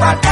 Fatal.